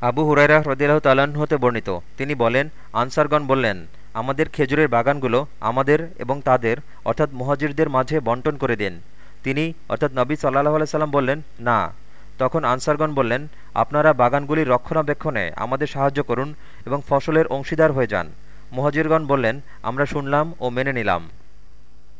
আবু হুরাইরা হ্রদিল্লাহ তাল্লাহ্ন হতে বর্ণিত। তিনি বলেন, আনসারগণ বললেন, আমাদের খেজুরের বাগানগুলো আমাদের এবং তাদের, অর্থাৎ মহাজিরদের মাঝে বন্টন করে দিন। তিনি, অর্থাৎ নবী সাল্লাহ আলাইসাল্লাম বললেন, না। তখন আনসারগণ বললেন, আপনারা বাগানগুলি রক্ষণাবেক্ষণে আমাদের সাহায্য করুন এবং ফসলের অংশীদার হয়ে যান। মহাজিরগণ বললেন, আমরা শুনলাম ও মেনে নিলাম।